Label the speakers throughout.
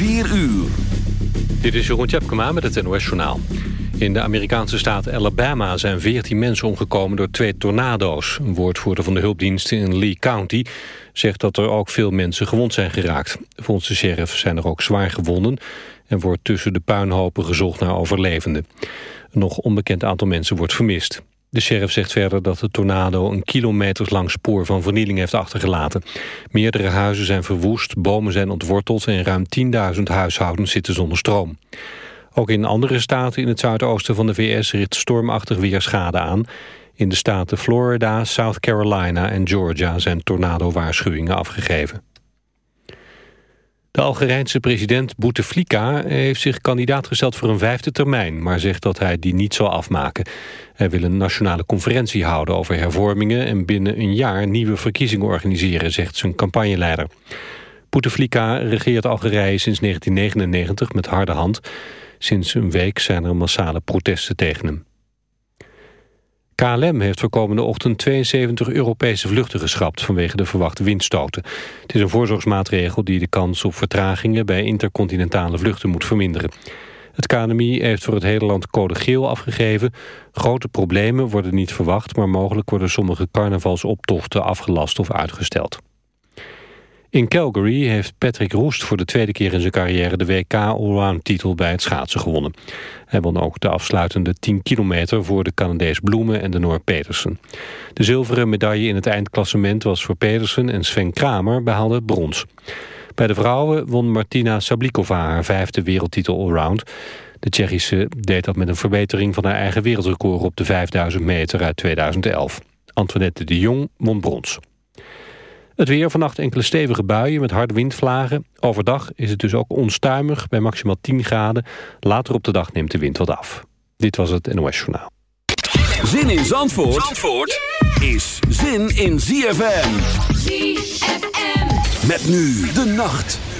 Speaker 1: 4 uur.
Speaker 2: Dit is Jeroen Tjepkema met het NOS Journaal. In de Amerikaanse staat Alabama zijn 14 mensen omgekomen door twee tornado's. Een woordvoerder van de hulpdiensten in Lee County zegt dat er ook veel mensen gewond zijn geraakt. Volgens de sheriff zijn er ook zwaar gewonden... en wordt tussen de puinhopen gezocht naar overlevenden. Een nog onbekend aantal mensen wordt vermist. De sheriff zegt verder dat de tornado een kilometerslang spoor van vernieling heeft achtergelaten. Meerdere huizen zijn verwoest, bomen zijn ontworteld en ruim 10.000 huishoudens zitten zonder stroom. Ook in andere staten in het zuidoosten van de VS richt stormachtig weer schade aan. In de staten Florida, South Carolina en Georgia zijn tornado-waarschuwingen afgegeven. De Algerijnse president Bouteflika heeft zich kandidaat gesteld voor een vijfde termijn, maar zegt dat hij die niet zal afmaken. Hij wil een nationale conferentie houden over hervormingen en binnen een jaar nieuwe verkiezingen organiseren, zegt zijn campagneleider. Bouteflika regeert Algerije sinds 1999 met harde hand. Sinds een week zijn er massale protesten tegen hem. KLM heeft voor komende ochtend 72 Europese vluchten geschrapt vanwege de verwachte windstoten. Het is een voorzorgsmaatregel die de kans op vertragingen bij intercontinentale vluchten moet verminderen. Het KNMI heeft voor het hele land code geel afgegeven. Grote problemen worden niet verwacht, maar mogelijk worden sommige carnavalsoptochten afgelast of uitgesteld. In Calgary heeft Patrick Roest voor de tweede keer in zijn carrière de WK Allround titel bij het schaatsen gewonnen. Hij won ook de afsluitende 10 kilometer voor de Canadees Bloemen en de Noor Petersen. De zilveren medaille in het eindklassement was voor Petersen en Sven Kramer behaalde brons. Bij de vrouwen won Martina Sablikova haar vijfde wereldtitel allround. De Tsjechische deed dat met een verbetering van haar eigen wereldrecord op de 5000 meter uit 2011. Antoinette de Jong won brons. Het weer vannacht enkele stevige buien met harde windvlagen. Overdag is het dus ook onstuimig bij maximaal 10 graden. Later op de dag neemt de wind wat af. Dit was het NOS Journaal.
Speaker 1: Zin in Zandvoort, Zandvoort is zin in ZFM.
Speaker 3: ZFM.
Speaker 1: Met nu de nacht.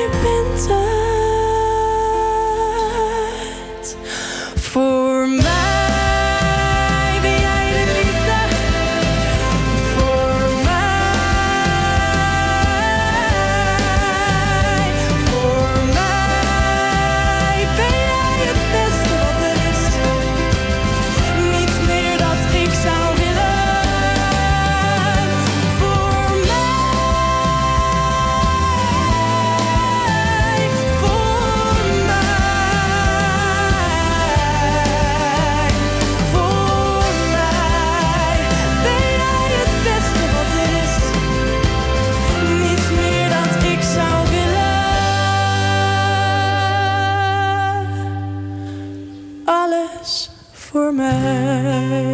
Speaker 4: night.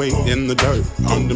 Speaker 4: Weight in the dirt under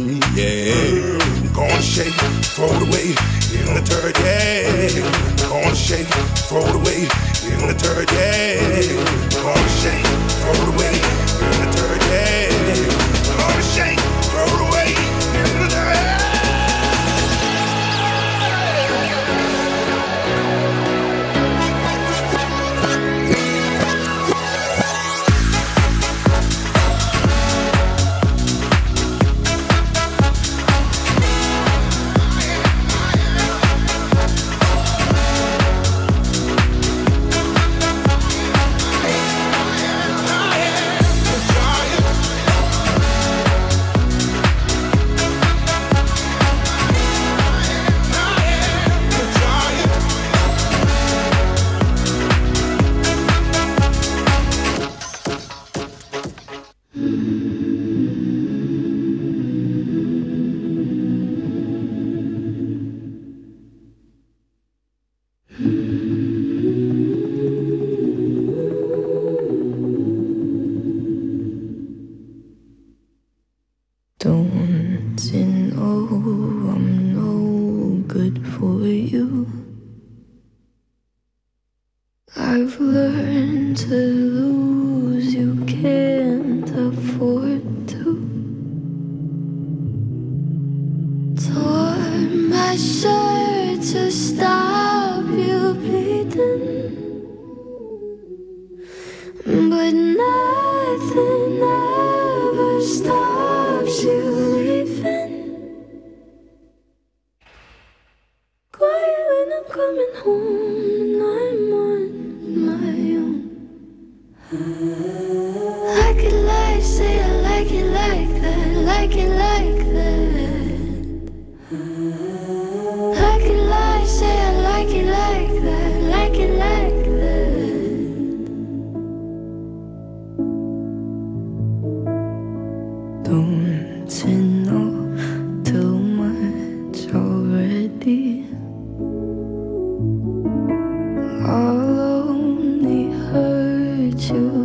Speaker 5: hurt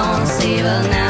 Speaker 6: don't save her now.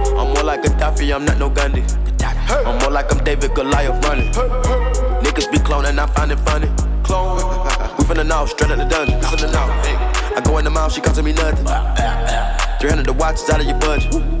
Speaker 7: I'm more like Gaddafi, I'm not no Gandhi. I'm more like I'm David Goliath running. Niggas be cloning, I find it funny. Clone. We from the north, straight out the dungeon. From the north. I go in the mouth, she costing me nothing. 300 the watch is out of your budget.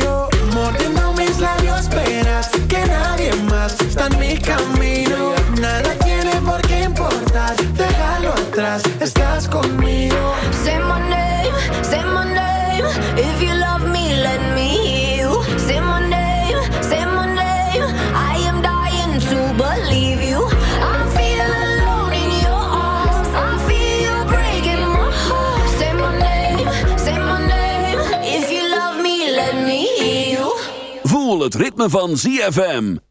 Speaker 6: Ritme van ZFM.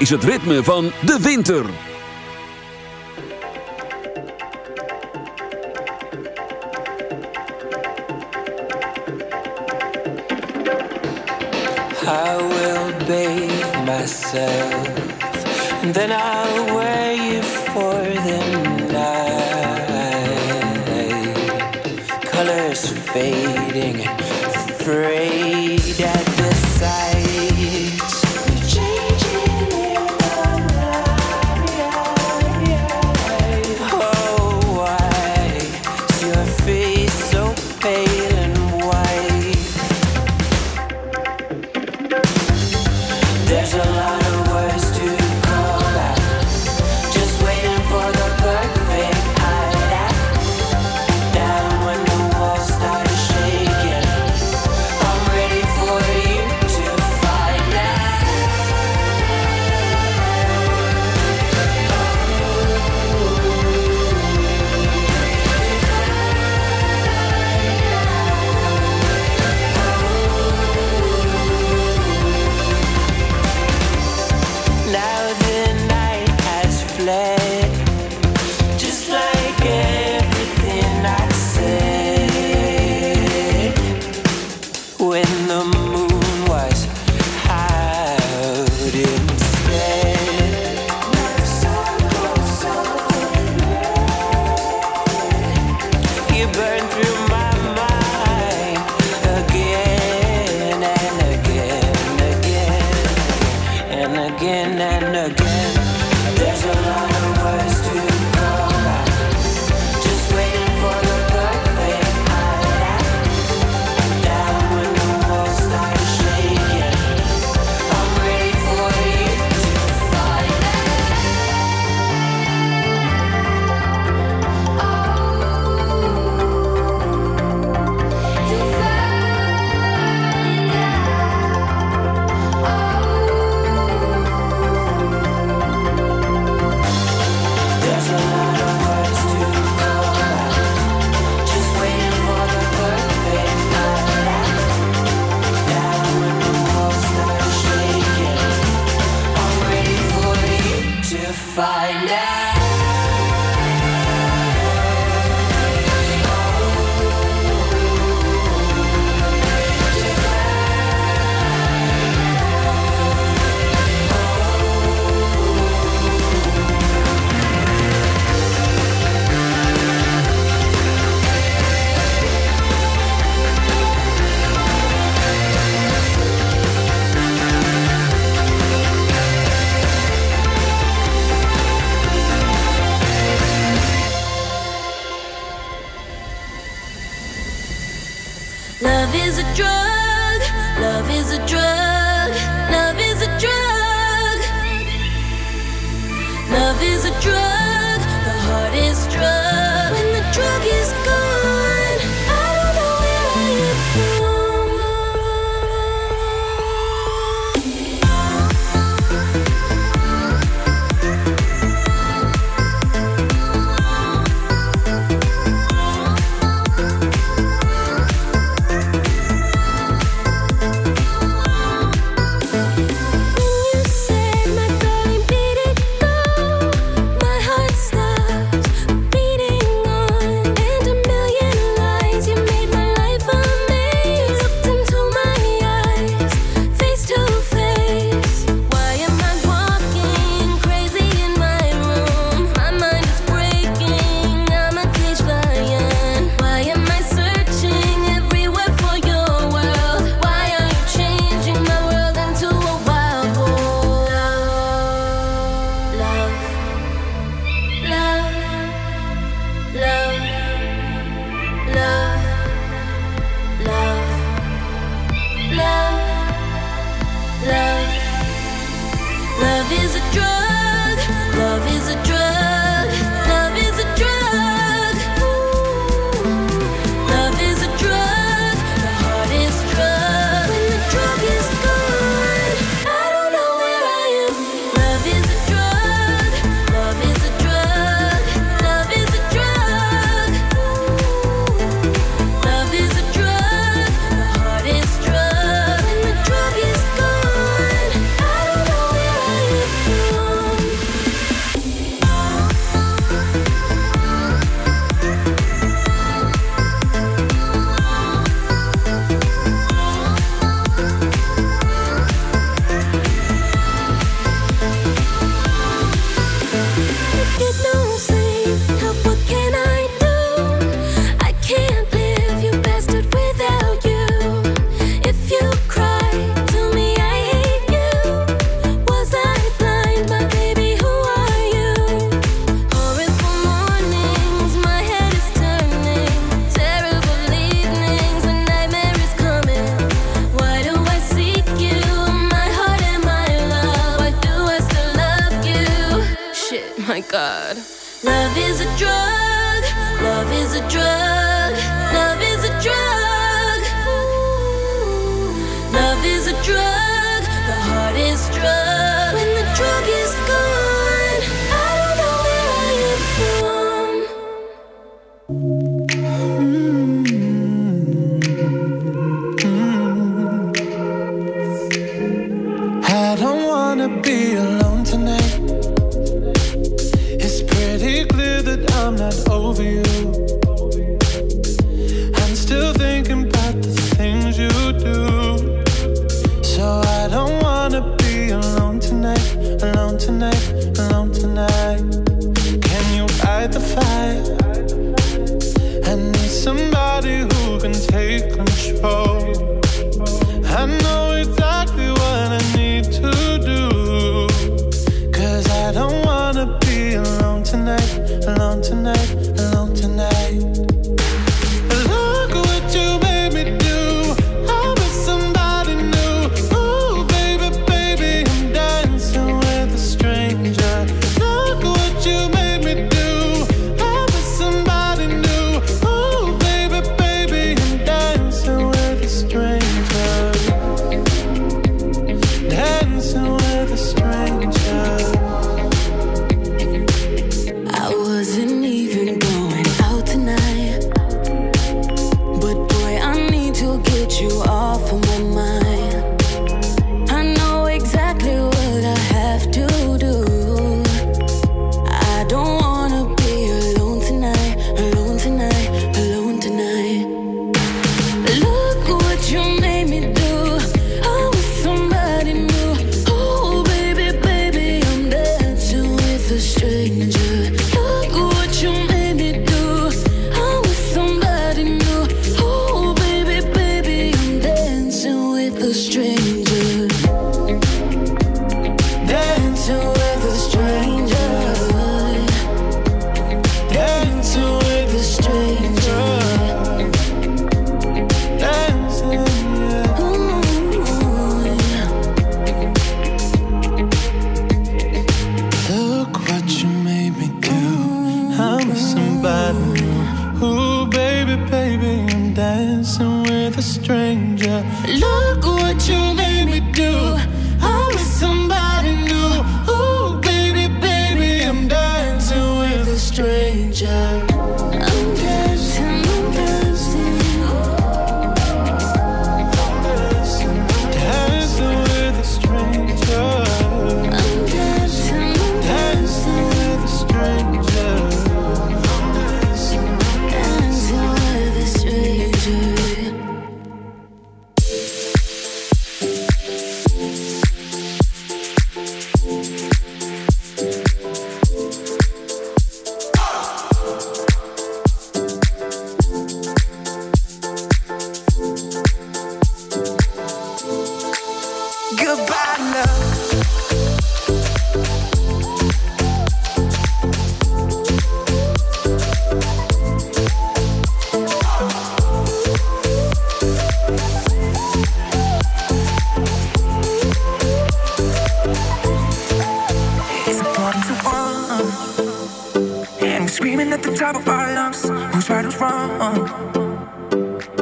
Speaker 8: is
Speaker 1: het ritme van de winter.
Speaker 9: I will bathe myself and then I'll wear you for the night. Colors fading, afraid.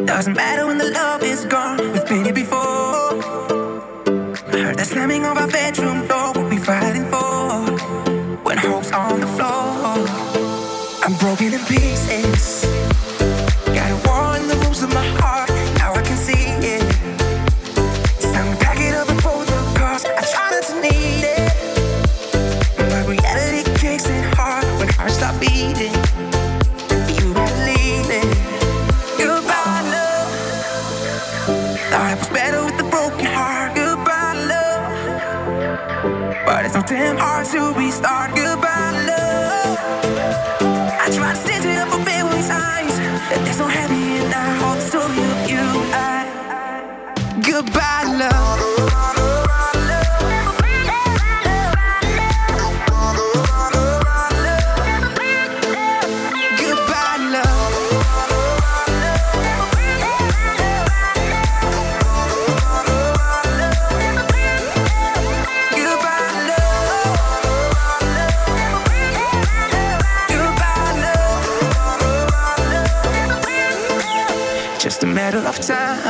Speaker 10: Doesn't matter when the love is gone. We've been here before. I heard the slamming of our bedroom door. What we fighting for? When hope's on the floor, I'm broken in pieces.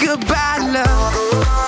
Speaker 10: goodbye, love.